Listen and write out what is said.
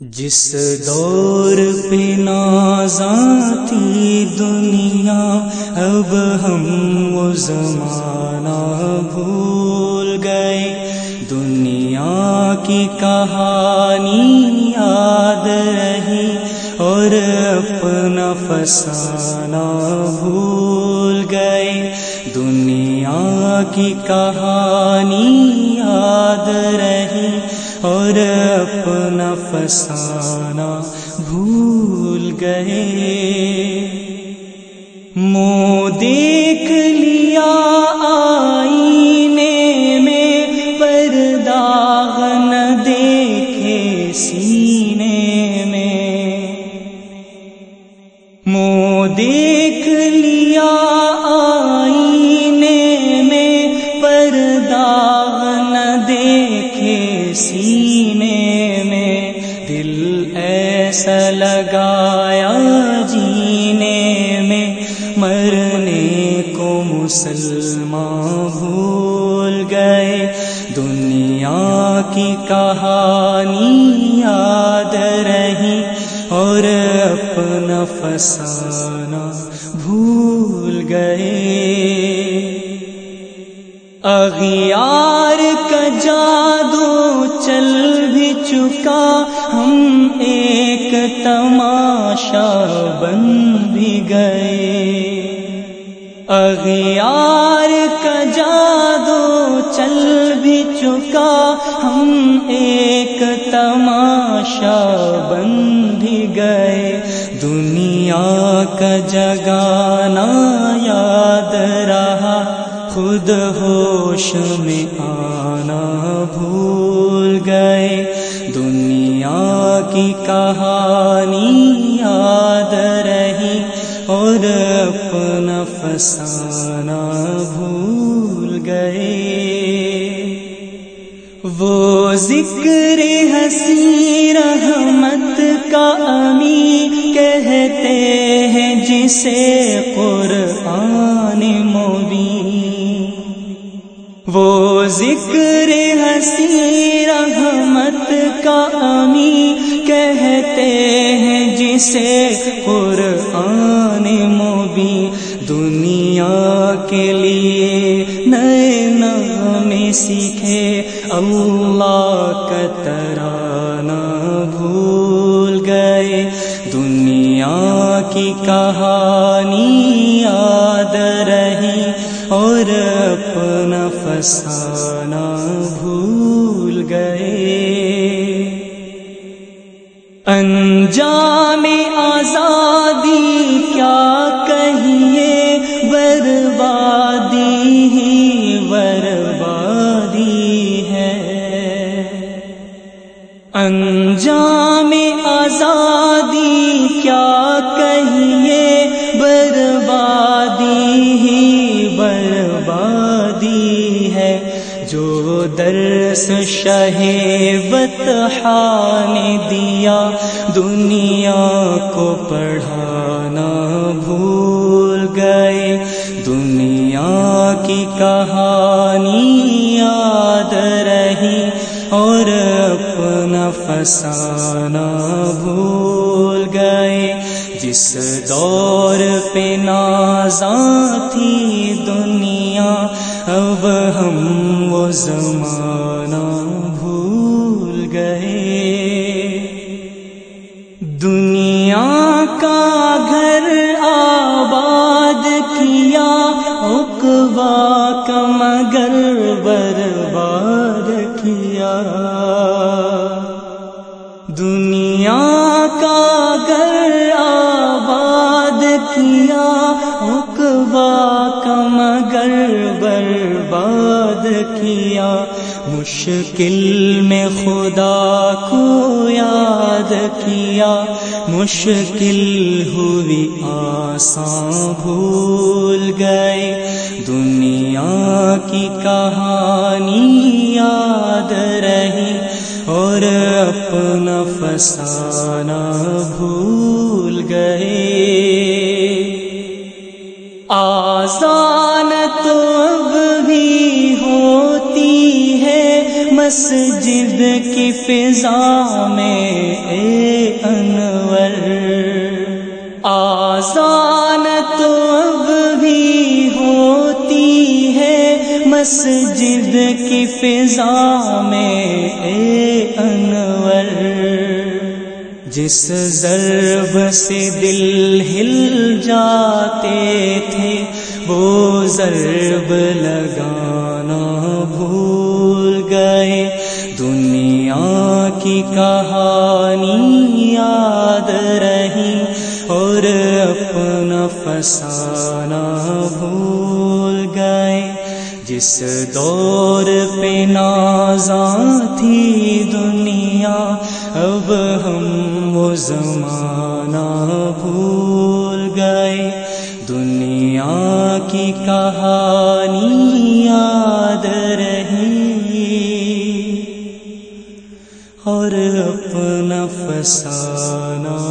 جس دور پہ نازاتی دنیا، اب ہم وہ زمانہ بھول گئے۔ دنیا کی کہانی یاد رہی اور اپنا فسانہ بھول گئے۔ دنیا کی کہانی یاد رہی اور اپنا فسانہ بھول گئے۔ مو دیکھ سینے میں دل ایسا لگایا جینے میں مرنے کو مسلمان بھول گئے۔ دنیا کی کہانی یاد رہی اور اپنا فسانہ بھول گئے۔ اغیار کا جادو چکا ہم ایک تماشا بن بھی گئے۔ اغیار کا جادو چل بھی چکا۔ ہم ایک تماشا بن بھی گئے۔ دنیا کا جگانا یاد رہا۔ خود ہوش میں آنا بھول کی کہانی یاد رہی اور اپنا فسانہ بھول گئے۔ وہ ذکر ہنسی رحمت کا امی کہتے ہیں جسے قرآن مبین۔ وہ ذکر ہنسی رحمت کا امی کہتے ہیں جسے قرآن مبین دنیا کے لیے نئے نام سیکھے اللہ کا ترانہ بھول گئے دنیا کی کہانی یاد رہی اور اپنا فسانہ بھول گئے انجام آزادی کیا کہیے؟ بربادی ہی بربادی ہے۔ انجام آزادی کیا کہیے؟ بربادی ہی بربادی ہے۔ جو در درس شہیبت نے دیا، دنیا کو پڑھانا بھول گئے۔ دنیا کی کہانی یاد رہی اور اپنا فسانہ بھول گئے۔ جس دور پہ نازاں تھی دنیا، اب ہم وہ زمانہ مگر برباد کیا۔ دنیا کا گھر آباد کیا اقوا کا مگر برباد کیا۔ مشکل میں خدا کو یاد کیا۔ مشکل ہوئی آساں بھول گئے۔ دنیا کی کہانی یاد رہی اور اپنا فسانہ بھول گئے۔ آسان تو اب بھی ہوتی ہے مسجد کی فضا میں، اے انور۔ آسان مسجد کی فضا میں اے انور، جس ضرب سے دل ہل جاتے تھے، وہ ضرب لگانا بھول گئے۔ دنیا کی کہانی یاد رہی اور اپنا فسانہ جس دور پہ نازاں تھی دنیا، اب ہم وہ زمانہ بھول گئے۔ دنیا کی کہانی یاد رہی۔ اور اپنا فسانہ